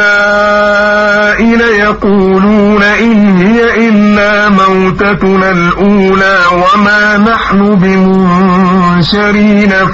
السَّمَاءِ ليقولون إن هي إلا موتتنا الأولى وما نحن بمنشرين